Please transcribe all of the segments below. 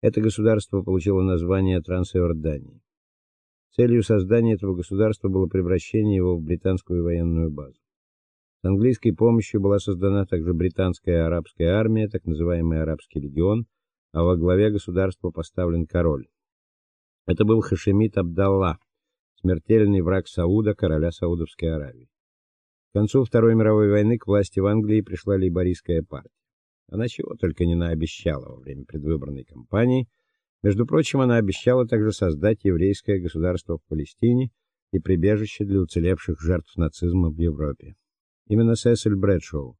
Это государство получило название Трансиордании. Целью создания этого государства было превращение его в британскую военную базу. С английской помощью была создана также британская арабская армия, так называемый арабский легион, а во главе государства поставлен король. Это был Хашемит Абдалла, смертельный враг Сауда, короля Саудовской Аравии. К концу Второй мировой войны к власти в Англии пришла лейбористская партия. Она чего только не наобещала во время предвыборной кампании. Между прочим, она обещала также создать еврейское государство в Палестине и прибежище для уцелевших жертв нацизма в Европе. Именно Сесиль Брэдшоу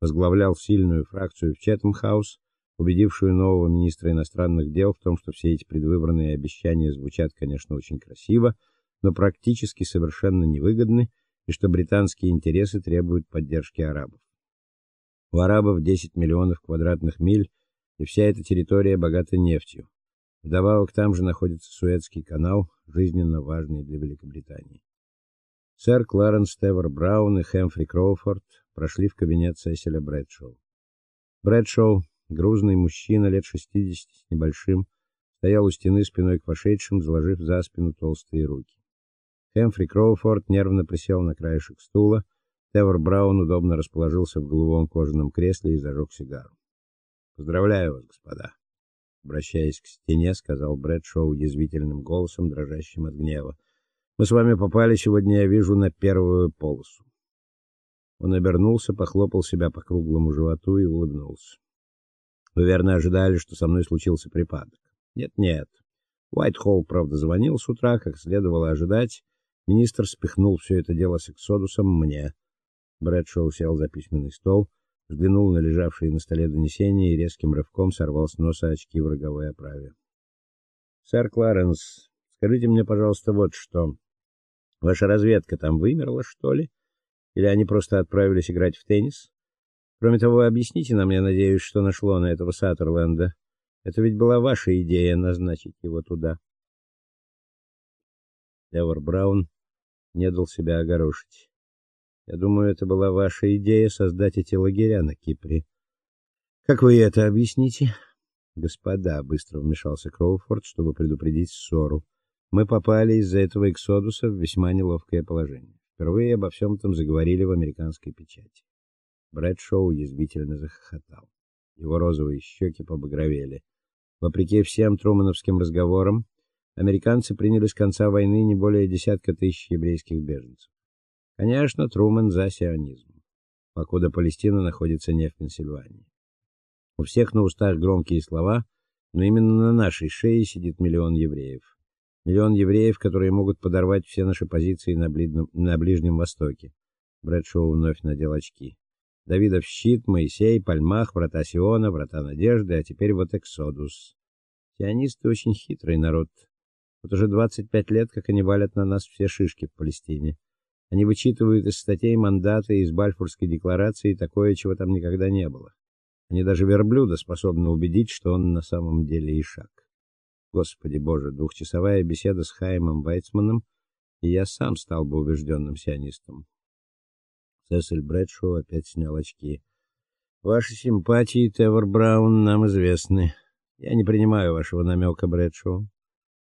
возглавлял сильную фракцию в Четтем-хаус, убедившую нового министра иностранных дел в том, что все эти предвыборные обещания звучат, конечно, очень красиво, но практически совершенно невыгодны, и что британские интересы требуют поддержки арабов. У арабов 10 миллионов квадратных миль, и вся эта территория богата нефтью. Вдобавок там же находится Суэцкий канал, жизненно важный для Великобритании. Сэр Кларенс Тевер Браун и Хэмфри Кроуфорд прошли в кабинет Сесиля Брэдшоу. Брэдшоу, грузный мужчина лет 60 с небольшим, стоял у стены спиной к вошедшим, заложив за спину толстые руки. Хэмфри Кроуфорд нервно присел на краешек стула. Тевер Браун удобно расположился в голубом кожаном кресле и зажег сигару. Поздравляю вас, господа, обращаясь к стене, сказал Брэдшоу язвительным голосом, дрожащим от гнева. Мы с вами попали сегодня, я вижу, на первую полосу. Он обернулся, похлопал себя по круглому животу и улыбнулся. Вы верно ожидали, что со мной случился припадок? Нет, нет. Уайтхолл, правда, звонил с утра, как следовало ожидать. Министр спихнул все это дело с Эксодусом мне. Брэдшоу сел за письменный стол, взглянул на лежавшие на столе донесения и резким рывком сорвал с носа очки в роговой оправе. Сэр Кларенс, скажите мне, пожалуйста, вот что. Ваша разведка там вымерла, что ли? Или они просто отправились играть в теннис? Кроме того, объясните нам, я надеюсь, что нашло на этого Саттерленда. Это ведь была ваша идея назначить его туда. Эвер Браун не дал себя огорошить. Я думаю, это была ваша идея создать эти лагеря на Кипре. Как вы это объясните? Господа, быстро вмешался Кроуфорд, чтобы предупредить ссору. Мы попали из-за этого эксодуса в весьма неловкое положение. Впервые обо всем этом заговорили в американской печати. Брэдшоу язвительно захохотал. Его розовые щеки побагровели. Вопреки всем трумановским разговорам, американцы приняли с конца войны не более десятка тысяч еврейских беженцев. Конечно, Трумэн за сионизм, покуда Палестина находится не в Пенсильвании. У всех на устах громкие слова, но именно на нашей шее сидит миллион евреев. Миллион евреев, которые могут подорвать все наши позиции на Ближнем, на Ближнем Востоке. Брэдшоу вновь надел очки. Давидов щит, Моисей, Пальмах, врата Сиона, врата Надежды, а теперь вот Эксодус. Сионисты очень хитрый народ. Вот уже 25 лет, как они валят на нас все шишки в Палестине. Они вычитывают из статей мандаты из Бальфурской декларации такое, чего там никогда не было. Они даже верблюда способны убедить, что он на самом деле ишак. Господи Боже, двухчасовая беседа с Хаймом Вайцманом, и я сам стал бы убежденным сионистом. Сесиль Брэдшоу опять снял очки. Ваши симпатии, Тевер Браун, нам известны. Я не принимаю вашего намека, Брэдшоу.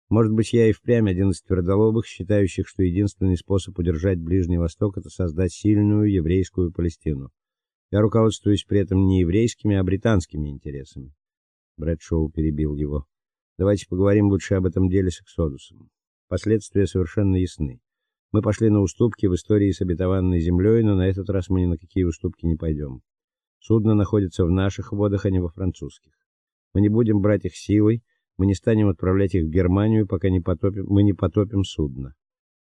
Может быть, я и впрямь один из твердолобых, считающих, что единственный способ удержать Ближний Восток это создать сильную еврейскую Палестину. Я руководствуюсь при этом не еврейскими, а британскими интересами. Брэдшоу перебил его. Давайте поговорим лучше об этом деле с Эксодусом. Последствия совершенно ясны. Мы пошли на уступки в истории с обетованной землей, но на этот раз мы ни на какие уступки не пойдем. Судно находится в наших водах, а не во французских. Мы не будем брать их силой, мы не станем отправлять их в Германию, пока не потопим, мы не потопим судно.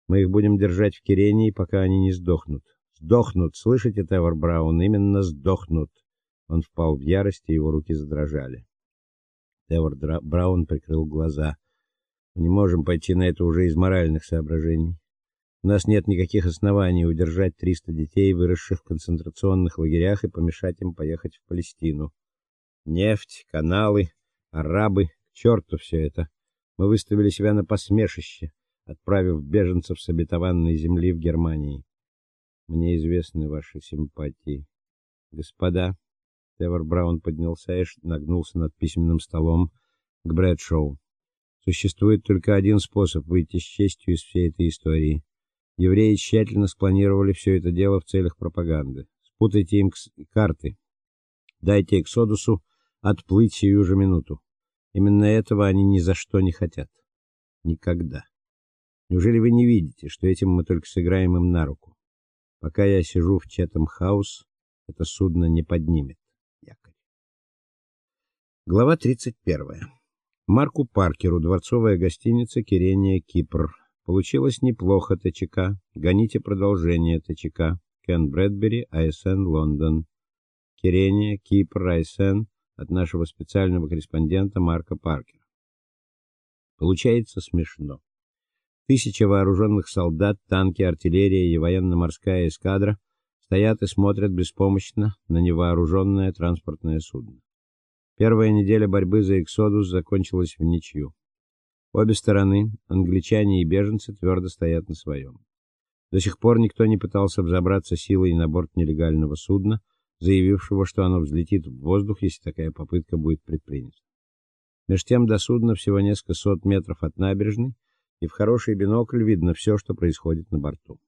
Мы их будем держать в Кирении, пока они не сдохнут. Сдохнут, слышите, Тевер Браун, именно сдохнут. Он впал в ярость, и его руки задрожали. Эвард Браун прикрыл глаза. Мы не можем пойти на это уже из моральных соображений. У нас нет никаких оснований удержать 300 детей, выросших в концентрационных лагерях, и помешать им поехать в Палестину. Нефть, каналы, арабы, черту все это. Мы выставили себя на посмешище, отправив беженцев с обетованной земли в Германии. Мне известны ваши симпатии. Господа, Тевер Браун поднялся и нагнулся над письменным столом. к Брэдшоу. Существует только один способ выйти с честью из всей этой истории. Евреи тщательно спланировали все это дело в целях пропаганды. Спутайте им карты. Дайте Эксодусу отплыть сию же минуту. Именно этого они ни за что не хотят. Никогда. Неужели вы не видите, что этим мы только сыграем им на руку? Пока я сижу в Четом-хаус, это судно не поднимет якорь. Глава 31. Марку Паркеру, дворцовая гостиница Кирения, Кипр. Получилось неплохо, ТЧК. Гоните продолжение ТЧК. Кен Брэдбери, АСН, Лондон. Кирения, Кипр, АСН от нашего специального корреспондента Марка Паркера. Получается смешно. Тысяча вооруженных солдат, танки, артиллерия и военно-морская эскадра стоят и смотрят беспомощно на невооруженное транспортное судно. Первая неделя борьбы за Эксодус закончилась в ничью. Обе стороны, англичане и беженцы, твердо стоят на своем. До сих пор никто не пытался взобраться силой на борт нелегального судна, заявившего, что оно взлетит в воздух, если такая попытка будет предпринята. Меж тем до судна всего несколько сот метров от набережной, и в хороший бинокль видно все, что происходит на борту.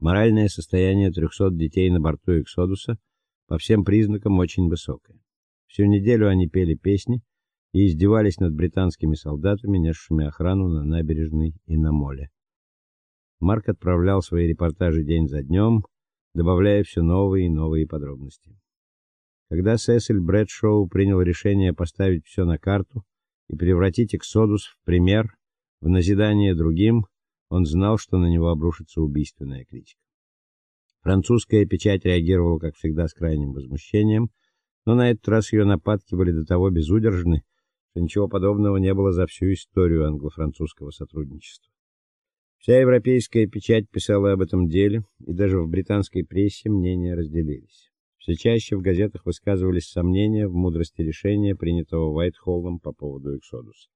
Моральное состояние 300 детей на борту Эксодуса по всем признакам очень высокое. Всю неделю они пели песни и издевались над британскими солдатами, несшими охрану на набережной и на моле. Марк отправлял свои репортажи день за днем, добавляя все новые и новые подробности. Когда Сесиль Брэдшоу принял решение поставить все на карту и превратить Эксодус в пример, в назидание другим, он знал, что на него обрушится убийственная критика. Французская печать реагировала, как всегда, с крайним возмущением – но на этот раз ее нападки были до того безудержны, что ничего подобного не было за всю историю англо-французского сотрудничества. Вся европейская печать писала об этом деле, и даже в британской прессе мнения разделились. Все чаще в газетах высказывались сомнения в мудрости решения, принятого Уайтхоллом по поводу Эксодуса.